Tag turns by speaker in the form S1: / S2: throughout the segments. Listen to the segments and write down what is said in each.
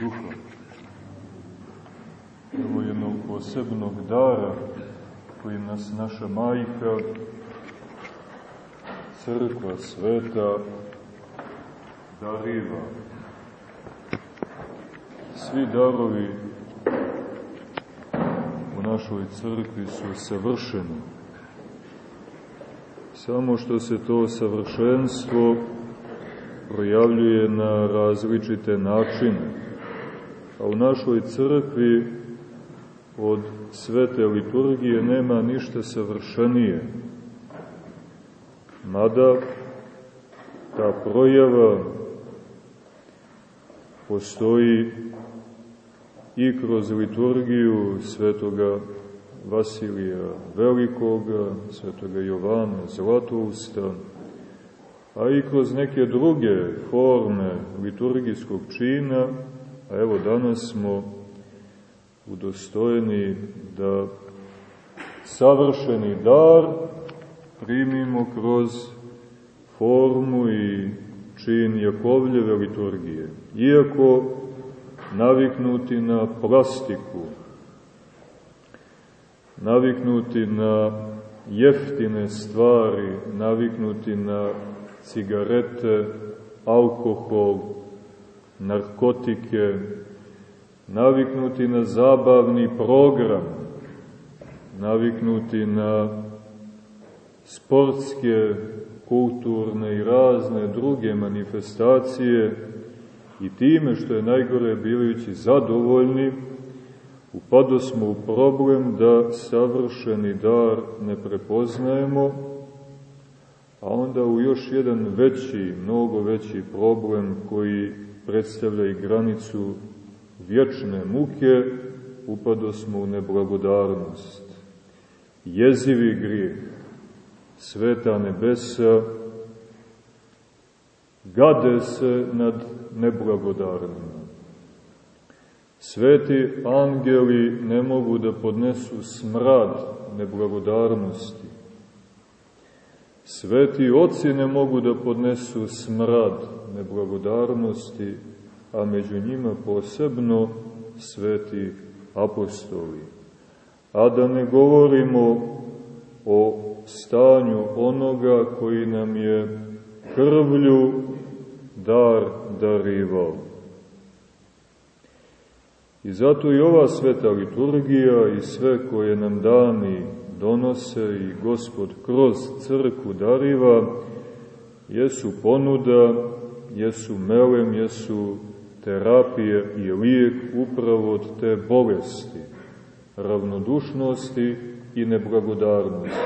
S1: Duha. Evo jednog posebnog dara koji nas naša majka, crkva sveta, dariva. Svi darovi u našoj crkvi su savršeni. Samo što se to savršenstvo projavljuje na različite načine. A u našoj crkvi od svete liturgije nema ništa savršenije. Mada ta projava postoji i kroz liturgiju svetoga Vasilija Velikoga, svetoga Jovana Zlatousta, a i kroz neke druge forme liturgijskog čina, a evo danas smo udostojeni da savršeni dar primimo kroz formu i čin Jakovljeve liturgije. Iako naviknuti na plastiku, naviknuti na jeftine stvari, naviknuti na cigarete, alkohol, narkotike, naviknuti na zabavni program, naviknuti na sportske, kulturne i razne druge manifestacije i time što je najgore bivajući zadovoljni, upado smo u problem da savršeni dar ne prepoznajemo, a onda u još jedan veći, mnogo veći problem koji predstavlja i granicu vječne muke, upado smo u neblagodarnost. Jezivi grijeh, sveta nebesa, gade se nad neblagodarnima. Sveti angeli ne mogu da podnesu smrad neblagodarnosti. Sveti oci ne mogu da podnesu smrad neblagodarnosti, a među njima posebno sveti apostoli. A da ne govorimo o stanju onoga koji nam je krvlju dar darivao. I zato i ova sveta liturgija i sve koje nam dani donose i Gospod kroz crku dariva, jesu ponuda, jesu melem, jesu terapije i lijek upravo od te bolesti, ravnodušnosti i neblagodarnosti,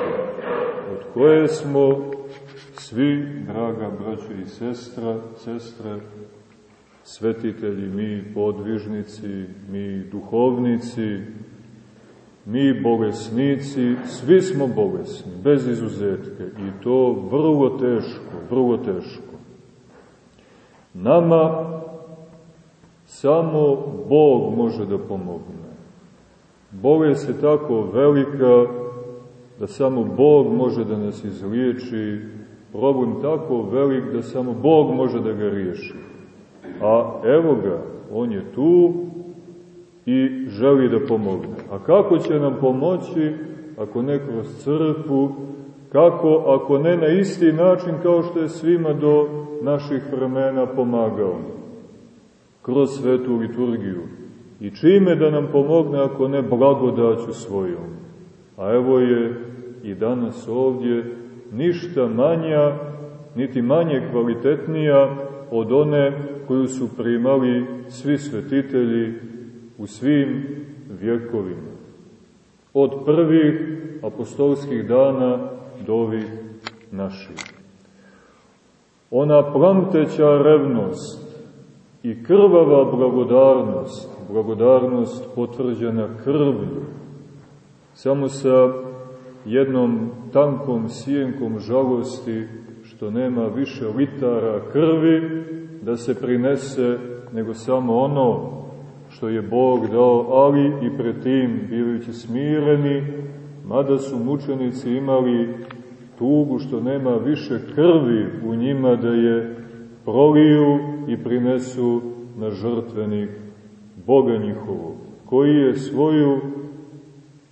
S1: od koje smo svi, draga braćo i sestra, sestre, svetitelji, mi podvižnici, mi duhovnici, mi bolesnici, svi smo bolesni, bez izuzetke i to vrlo teško, vrlo teško. Nama samo Bog može da pomogne. Bolest je tako velika da samo Bog može da nas izliječi, problem tako velik da samo Bog može da ga riješi. A evo ga, On je tu i želi da pomogne. A kako će nam pomoći ako ne kroz crkvu, kako ako ne na isti način kao što je svima do naših vremena pomagao? Kroz svetu liturgiju. I čime da nam pomogne ako ne blagodaću svojom? A evo je i danas ovdje ništa manja, niti manje kvalitetnija od one koju su primali svi svetitelji u svim vjekovima. Od prvih apostolskih dana do ovih naših. Ona plamteća revnost i krvava blagodarnost, blagodarnost potvrđena krvlju, samo sa jednom tankom sjenkom žalosti što nema više litara krvi da se prinese, nego samo ono što je Bog dao, ali i pred tim bivajući smireni, mada su mučenici imali tugu što nema više krvi u njima da je proliju i prinesu na žrtvenik Boga njihovog, koji je svoju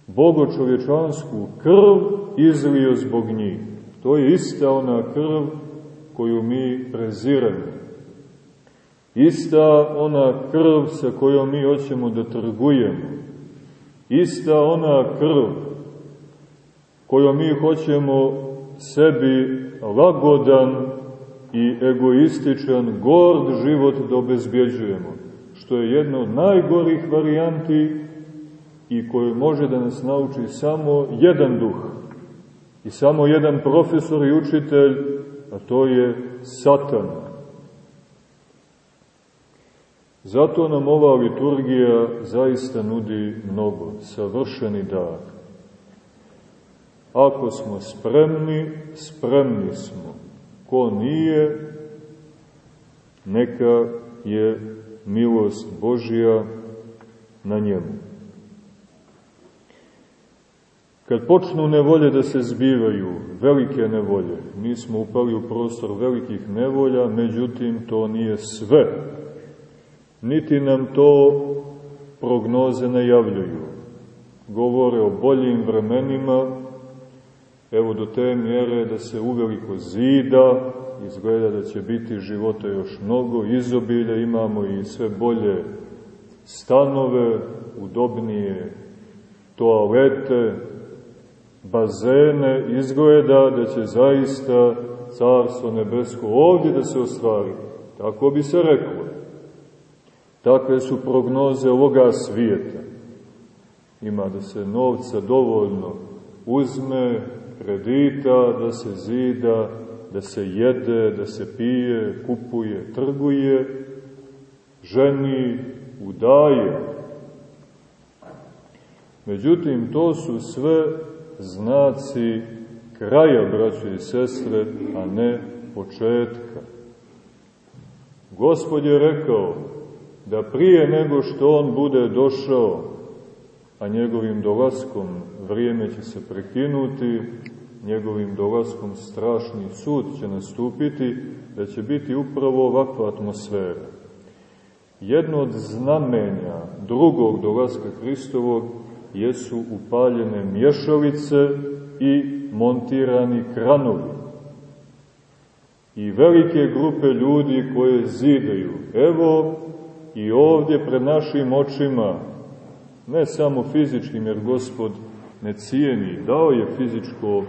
S1: bogočovječansku krv izlio zbog njih. To je ista ona krv koju mi preziramo. Ista ona krv sa kojom mi hoćemo da trgujemo. Ista ona krv kojom mi hoćemo sebi lagodan i egoističan, gord život da obezbjeđujemo, što je jedna od najgorih varijanti i koje može da nas nauči samo jedan duh i samo jedan profesor i učitelj, a to je Satan. Zato nam ova liturgija zaista nudi mnogo, savršeni dar. Ako smo spremni, spremni smo. Ko nije, neka je milost Božija na njemu. Kad počnu nevolje da se zbivaju, velike nevolje, mi smo upali u prostor velikih nevolja, međutim to nije sve. Niti nam to prognoze najavljuju. Govore o boljim vremenima, evo do te mjere da se uveliko zida, izgleda da će biti života još mnogo, izobilja, imamo i sve bolje stanove, udobnije toalete, bazene, izgleda da će zaista Carstvo nebesko ovdje da se ostvari. Tako bi se reklo. Takve su prognoze ovoga svijeta. Ima da se novca dovoljno uzme, kredita, da se zida, da se jede, da se pije, kupuje, trguje, ženi, udaje. Međutim, to su sve znaci kraja, braćo i sestre, a ne početka. Gospod je rekao da prije nego što on bude došao, a njegovim dolaskom vrijeme će se prekinuti, njegovim dolaskom strašni sud će nastupiti, da će biti upravo ovakva atmosfera. Jedno od znamenja drugog dolaska Hristovog jesu upaljene mješalice i montirani kranovi. I velike grupe ljudi koje zidaju. Evo i ovdje pred našim očima, ne samo fizičkim, jer Gospod ne cijeni, dao je fizičko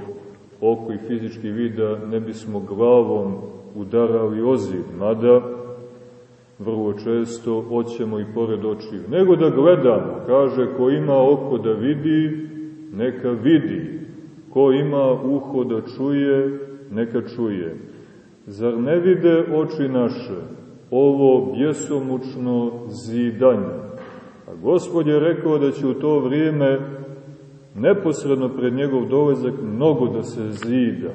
S1: oko i fizički vid da ne bismo glavom udarali ozid, mada vrlo često hoćemo i pored očiju, nego da gledamo, kaže, ko ima oko da vidi, neka vidi, ko ima uho da čuje, neka čuje. Zar ne vide oči naše ovo bjesomučno zidanje? A gospod je rekao da će u to vrijeme neposredno pred njegov dolazak mnogo da se zida.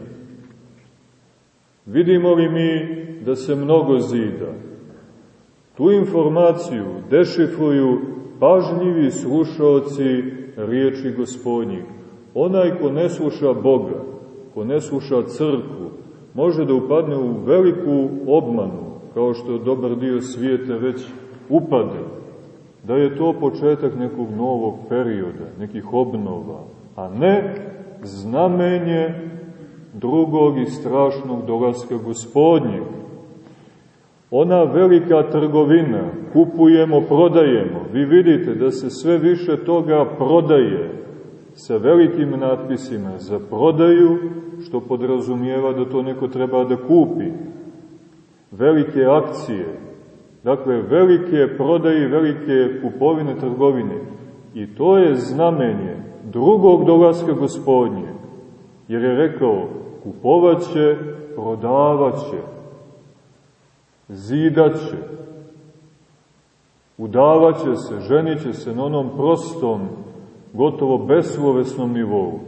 S1: Vidimo li mi da se mnogo zida? Tu informaciju dešifruju pažljivi slušalci riječi gospodnjih. Onaj ko ne sluša Boga, ko ne sluša crkvu, može da upadne u veliku obmanu, kao što dobar dio svijeta već upade, da je to početak nekog novog perioda, nekih obnova, a ne znamenje drugog i strašnog dolaska gospodnjeg. Ona velika trgovina, kupujemo, prodajemo, vi vidite da se sve više toga prodaje sa velikim natpisima za prodaju, što podrazumijeva da to neko treba da kupi. Velike akcije, dakle velike prodaje, velike kupovine, trgovine. I to je znamenje drugog dolaska gospodnje, jer je rekao kupovaće, prodavaće, zidaće, udavaće se, ženiće se na onom prostom, gotovo beslovesnom nivou.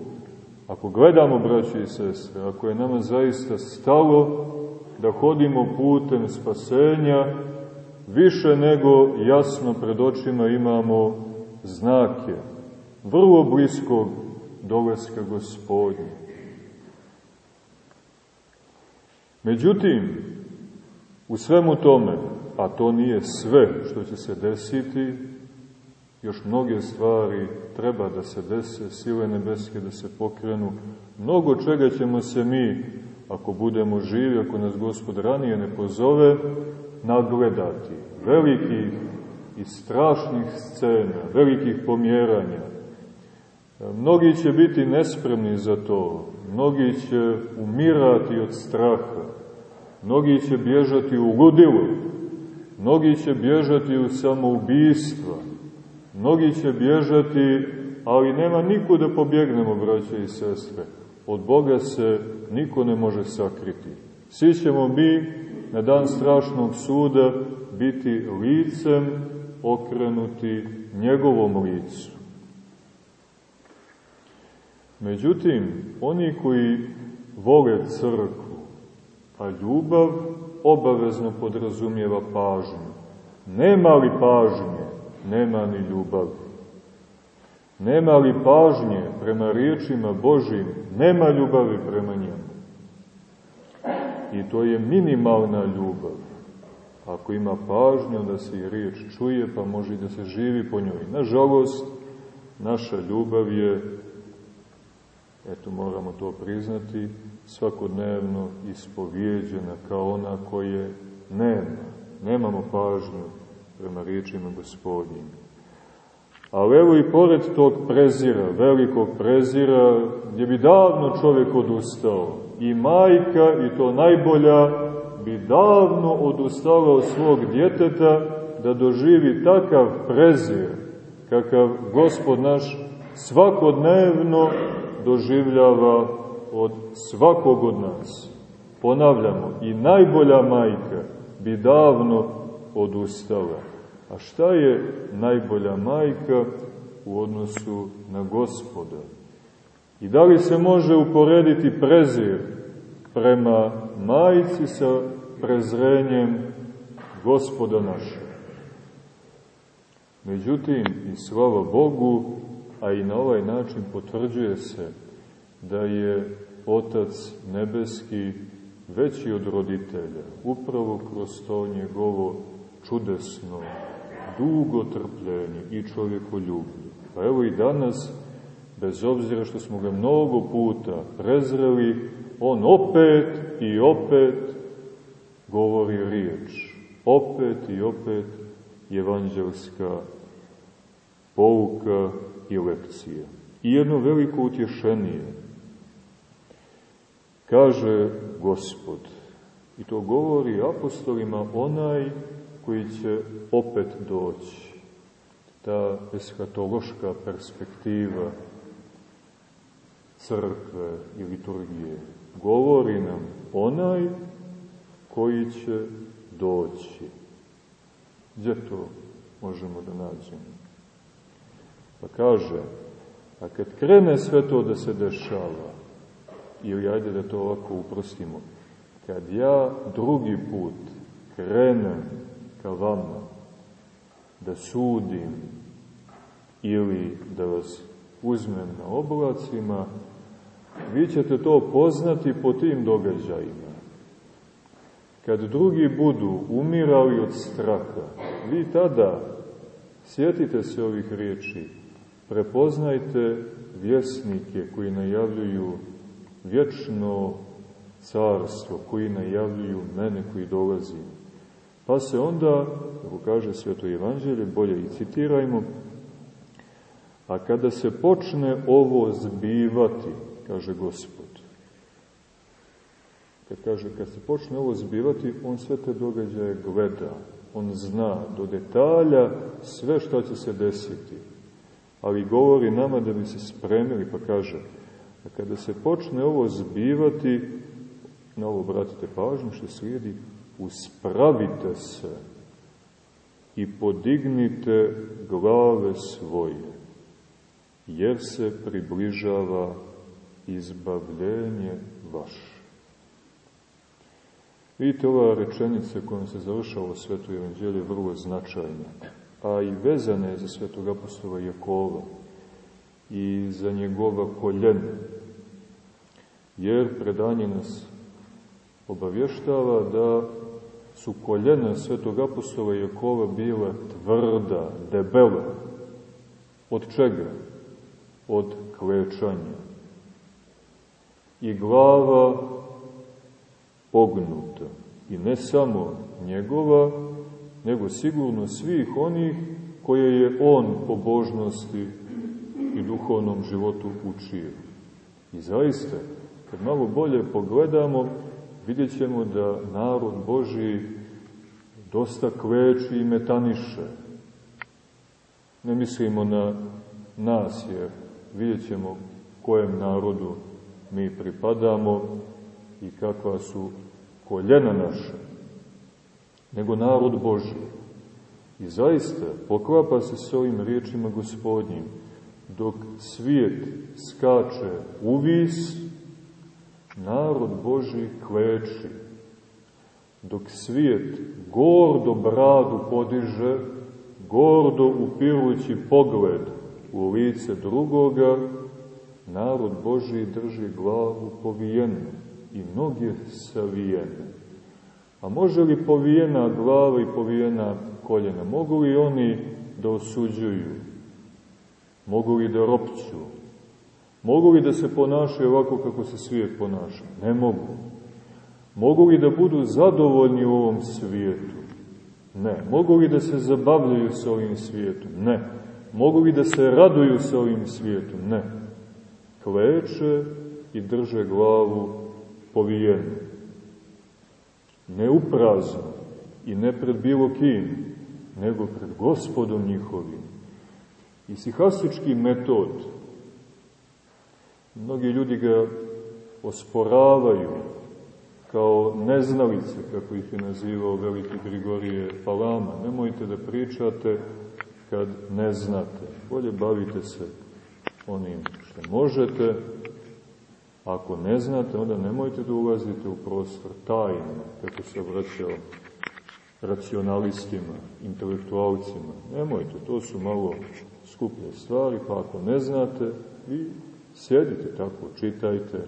S1: Ako gledamo, braći i sestre, ako je nama zaista stalo da hodimo putem spasenja, više nego jasno pred očima imamo znake vrlo bliskog doleska gospodnje. Međutim, U svemu tome, a to nije sve što će se desiti, još mnoge stvari treba da se dese, sile nebeske da se pokrenu, mnogo čega ćemo se mi, ako budemo živi, ako nas Gospod ranije ne pozove, nagledati. Velikih i strašnih scena, velikih pomjeranja. Mnogi će biti nespremni za to, mnogi će umirati od straha, mnogi će bježati u ludilo, mnogi će bježati u samoubistva, mnogi će bježati, ali nema niko da pobjegnemo, braće i sestre. Od Boga se niko ne može sakriti. Svi ćemo mi na dan strašnog suda biti licem okrenuti njegovom licu. Međutim, oni koji vole crkvu, a ljubav obavezno podrazumijeva pažnju. Nema li pažnje, nema ni ljubavi. Nema li pažnje prema riječima Božim, nema ljubavi prema njemu. I to je minimalna ljubav. Ako ima pažnju da se i riječ čuje, pa može i da se živi po njoj. Nažalost, naša ljubav je, eto moramo to priznati, svakodnevno ispovjeđena kao ona koje nema. Nemamo pažnju prema riječima gospodnjim. Ali evo i pored tog prezira, velikog prezira, gdje bi davno čovjek odustao, i majka, i to najbolja, bi davno odustala od svog djeteta da doživi takav prezir, kakav gospod naš svakodnevno doživljava od svakog od nas. Ponavljamo, i najbolja majka bi davno odustala. A šta je najbolja majka u odnosu na gospoda? I da li se može uporediti prezir prema majci sa prezrenjem gospoda našeg? Međutim, i slava Bogu, a i na ovaj način potvrđuje se da je Otac Nebeski veći od roditelja, upravo kroz to njegovo čudesno dugo trpljenje i čovjekoljublje. Pa evo i danas, bez obzira što smo ga mnogo puta prezreli, on opet i opet govori riječ. Opet i opet evanđelska pouka i lekcija. I jedno veliko utješenije. Kaže Gospod, i to govori apostolima onaj koji će opet doći. Ta eskatološka perspektiva crkve i liturgije govori nam onaj koji će doći. Gdje to možemo da nađemo? Pa kaže, a kad krene sve to da se dešava, ili ajde da to ovako uprostimo, kad ja drugi put krenem ka vama, da sudim ili da vas uzmem na oblacima, vi ćete to poznati po tim događajima. Kad drugi budu umirali od straha, vi tada, sjetite se ovih riječi, prepoznajte vjesnike koji najavljuju vječno carstvo, koji najavljuju mene koji dolazim Pa se onda, kako kaže Sveto Evanđelje, bolje i citirajmo, a kada se počne ovo zbivati, kaže Gospod, kad kaže, kad se počne ovo zbivati, on sve te događaje gleda, on zna do detalja sve što će se desiti, ali govori nama da bi se spremili, pa kaže, a kada se počne ovo zbivati, na ovo obratite pažnju što slijedi, uspravite se i podignite glave svoje, jer se približava izbavljenje vaše. Vidite, ova rečenica kojom se završava sveto evanđelje vrlo značajna, a i vezana je za svetog apostola Jakova i za njegova koljena, jer predanje nas obavještava da su koljena svetog apostola Jakova bila tvrda, debela. Od čega? Od klečanja. I glava pognuta. I ne samo njegova, nego sigurno svih onih koje je on po božnosti i duhovnom životu učio. I zaista, kad malo bolje pogledamo, vidjet ćemo da narod Boži dosta kleči i metaniše. Ne mislimo na nas, jer vidjet ćemo kojem narodu mi pripadamo i kakva su koljena naša, nego narod Boži. I zaista poklapa se s ovim riječima gospodnjim, dok svijet skače uvis, narod Boži kleči. Dok svijet gordo bradu podiže, gordo upirujući pogled u lice drugoga, narod Boži drži glavu povijenu i noge savijene. A može li povijena glava i povijena koljena, mogu li oni da osuđuju? Mogu li da ropću? Mogu li da se ponašaju ovako kako se svijet ponaša? Ne mogu. Mogu li da budu zadovoljni u ovom svijetu? Ne. Mogu li da se zabavljaju sa ovim svijetom? Ne. Mogu li da se raduju sa ovim svijetom? Ne. Kleče i drže glavu povijenu. Ne uprazno i ne pred bilo kim, nego pred gospodom njihovim. I sihastički metod, mnogi ljudi ga osporavaju kao neznalice, kako ih je nazivao veliki Grigorije Palama. Nemojte da pričate kad ne znate. Bolje bavite se onim što možete. Ako ne znate, onda nemojte da ulazite u prostor tajne, kako se vraćao racionalistima, intelektualcima. Nemojte, to su malo skuplje stvari, pa ako ne znate, vi sjedite tako, čitajte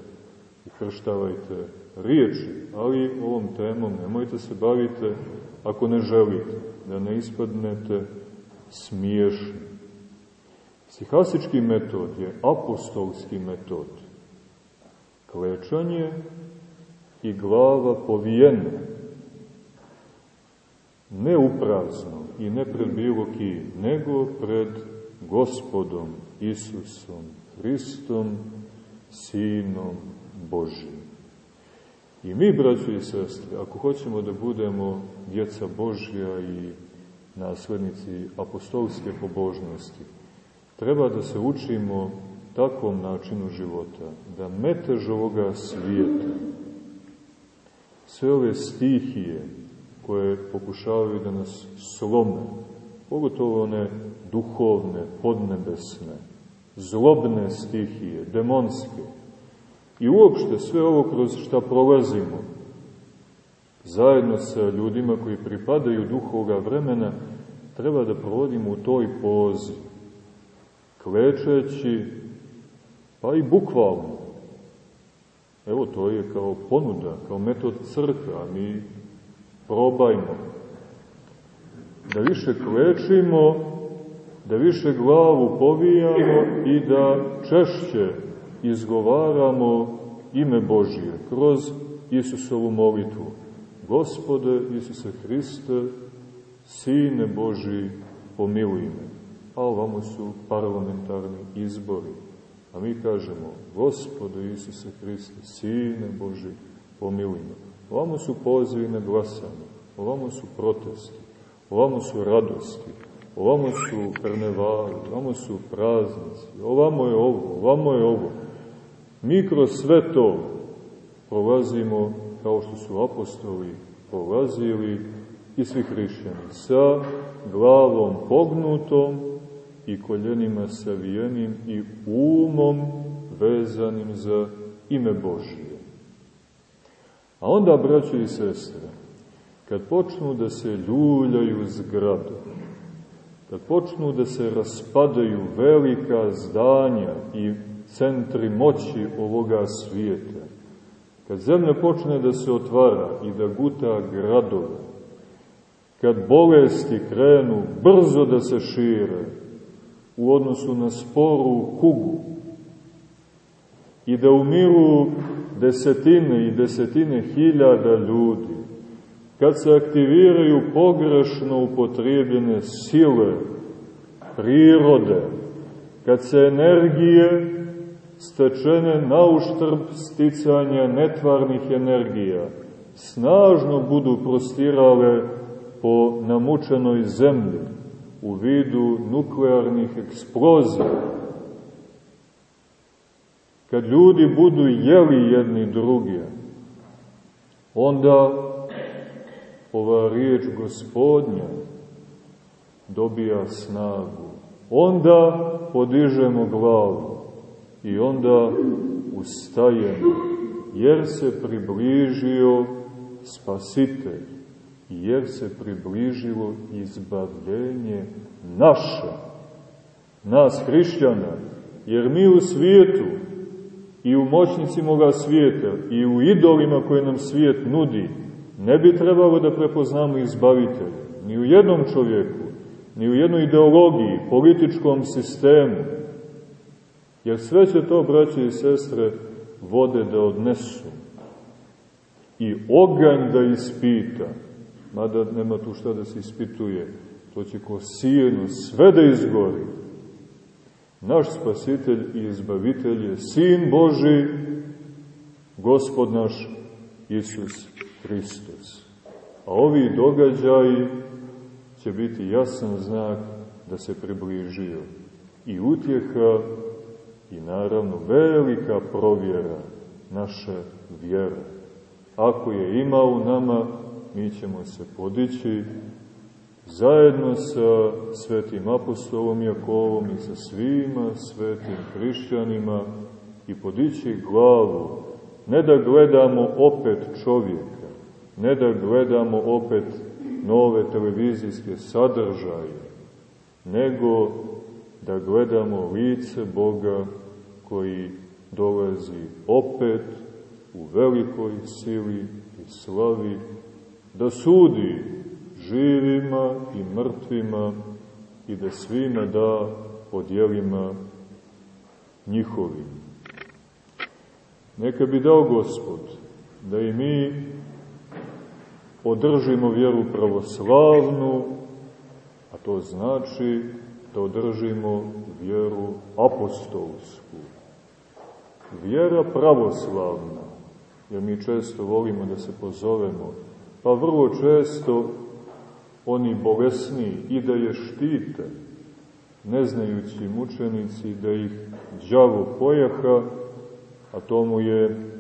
S1: i krštavajte riječi, ali ovom temom nemojte se bavite ako ne želite, da ne ispadnete smiješni. Psihasički metod je apostolski metod. Klečanje i glava povijena ne uprazno i ne pred bilo ki, nego pred gospodom Isusom Hristom, Sinom Božim. I mi, braći i sestre, ako hoćemo da budemo djeca Božja i naslednici apostolske pobožnosti, treba da se učimo takvom načinu života, da metež ovoga svijeta, sve ove stihije, koje pokušavaju da nas slome, pogotovo one duhovne, podnebesne, zlobne stihije, demonske, i uopšte sve ovo kroz šta prolazimo, zajedno sa ljudima koji pripadaju duhovoga vremena, treba da provodimo u toj pozi, klečeći, pa i bukvalno. Evo, to je kao ponuda, kao metod crkve, mi probajmo. Da više klečimo, da više glavu povijamo i da češće izgovaramo ime Božije kroz Isusovu molitvu. Gospode Isuse Hriste, Sine Boži, pomiluj me. A ovamo su parlamentarni izbori. A mi kažemo, Gospode Isuse Hriste, Sine Boži, pomiluj me. Ovamo su pozivi na glasanje, ovamo su protesti, ovamo su radosti, ovamo su karnevali, ovamo su praznici, ovamo je ovo, ovamo je ovo. Mi kroz sve to prolazimo kao što su apostoli prolazili i svi hrišćani, sa glavom pognutom i koljenima savijenim i umom vezanim za ime Božije. A onda, braćo i sestre, kad počnu da se ljuljaju zgrade, kad počnu da se raspadaju velika zdanja i centri moći ovoga svijeta, kad zemlja počne da se otvara i da guta gradove, kad bolesti krenu brzo da se šire u odnosu na sporu kugu i da umiru desetine i desetine hiljada ljudi, kad se aktiviraju pogrešno upotrijebljene sile, prirode, kad se energije stečene na uštrb sticanja netvarnih energija snažno budu prostirale po namučenoj zemlji u vidu nuklearnih eksplozija, kad ljudi budu jeli jedni drugi, onda ova riječ gospodnja dobija snagu. Onda podižemo glavu i onda ustajemo, jer se približio spasitelj, jer se približilo izbavljenje naše, nas hrišćana, jer mi u svijetu i u moćnicima svijeta i u idolima koje nam svijet nudi, ne bi trebalo da prepoznamo izbavitelja, ni u jednom čovjeku, ni u jednoj ideologiji, političkom sistemu, jer sve će to, braće i sestre, vode da odnesu i oganj da ispita, mada nema tu šta da se ispituje, to će ko sijeno sve da izgori. Naš spasitelj i izbavitelj je Sin Boži, Gospod naš Isus Hristos. A ovi događaji će biti jasan znak da se približio i utjeha i naravno velika provjera naše vjere. Ako je ima u nama, mi ćemo se podići zajedno sa svetim apostolom Jakovom i sa svima svetim hrišćanima i podići glavu, ne da gledamo opet čovjeka, ne da gledamo opet nove televizijske sadržaje, nego da gledamo lice Boga koji dolazi opet u velikoj sili i slavi da sudi živima i mrtvima i da svima da podjelima njihovim. Neka bi dao Gospod da i mi održimo vjeru pravoslavnu, a to znači da održimo vjeru apostolsku. Vjera pravoslavna, jer mi često volimo da se pozovemo, pa vrlo često oni bolesni i da je štite, ne znajući mučenici da ih đavo pojaha, a to mu je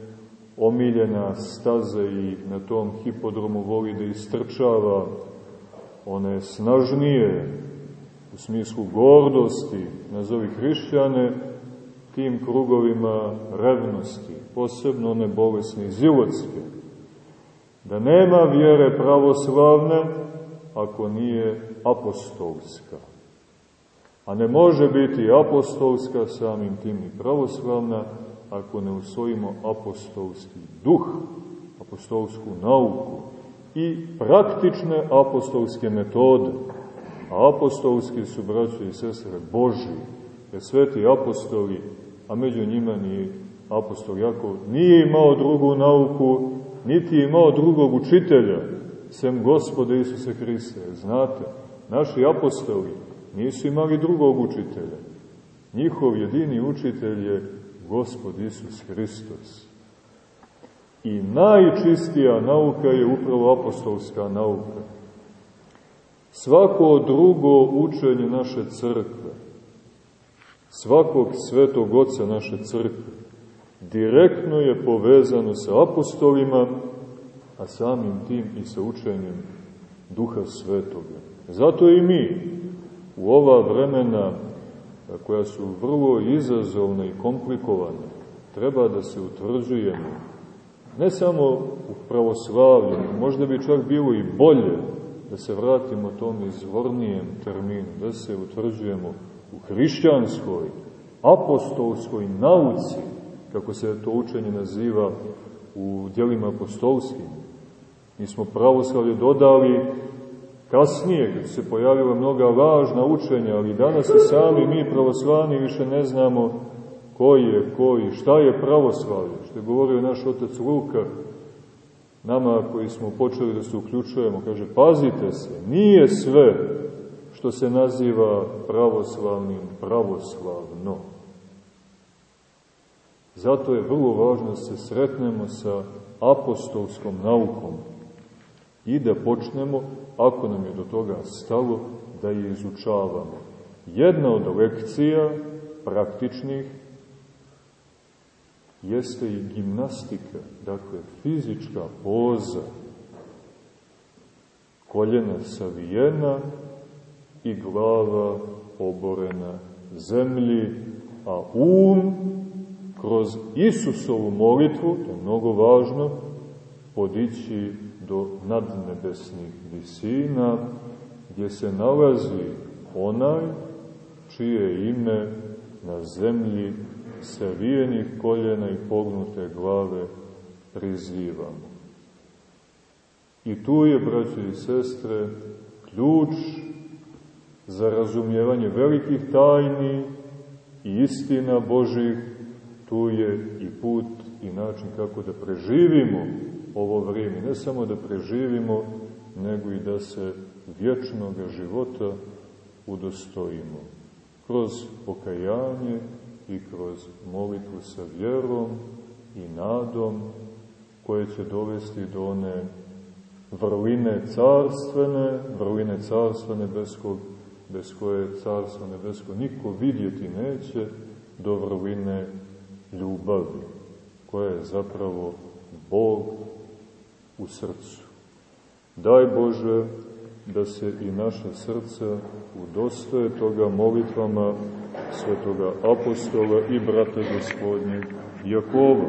S1: omiljena staza i na tom hipodromu voli da istrčava one snažnije u smislu gordosti, nazovi hrišćane, tim krugovima revnosti, posebno one bolesne zilotske, da nema vjere pravoslavne ako nije apostolska. A ne može biti apostolska samim tim i pravoslavna ako ne usvojimo apostolski duh, apostolsku nauku i praktične apostolske metode. A apostolski su, braćo i sestre, Boži, jer sveti apostoli, a među njima ni apostol Jakov, nije imao drugu nauku, niti je imao drugog učitelja, sem gospoda Isusa Hrista. Znate, naši apostoli nisu imali drugog učitelja. Njihov jedini učitelj je gospod Isus Hristos. I najčistija nauka je upravo apostolska nauka. Svako drugo učenje naše crkve, svakog svetog oca naše crkve, direktno je povezano sa apostolima, a samim tim i sa učenjem Duha Svetoga. Zato i mi u ova vremena koja su vrlo izazovne i komplikovane, treba da se utvrđujemo ne samo u pravoslavlju, možda bi čak bilo i bolje da se vratimo tom izvornijem terminu, da se utvrđujemo u hrišćanskoj, apostolskoj nauci, kako se to učenje naziva u dijelima apostolskim. Mi smo pravoslavlje dodali kasnije, kad se pojavila mnoga važna učenja, ali danas i sami mi pravoslavni više ne znamo ko je ko i šta je pravoslavlje, što je govorio naš otac Luka, nama koji smo počeli da se uključujemo, kaže, pazite se, nije sve što se naziva pravoslavnim pravoslavno. Zato je vrlo važno da se sretnemo sa apostolskom naukom i da počnemo, ako nam je do toga stalo, da je izučavamo. Jedna od lekcija praktičnih jeste i gimnastika, dakle fizička poza, koljena savijena i glava oborena zemlji, a um kroz Isusovu molitvu, to je mnogo važno, podići do nadnebesnih visina, gdje se nalazi onaj čije ime na zemlji savijenih koljena i pognute glave prizivamo. I tu je, braće i sestre, ključ za razumijevanje velikih tajni i istina Božih, tu je i put i način kako da preživimo ovo vrijeme. Ne samo da preživimo, nego i da se vječnog života udostojimo. Kroz pokajanje i kroz molitvu sa vjerom i nadom koje će dovesti do one vrline carstvene, vrline carstva nebeskog, bez koje carstvo nebesko niko vidjeti neće, do vrline ljubavi, koja je zapravo Bog u srcu. Daj Bože da se i naše srca udostoje toga molitvama svetoga apostola i brata gospodnjeg Jakova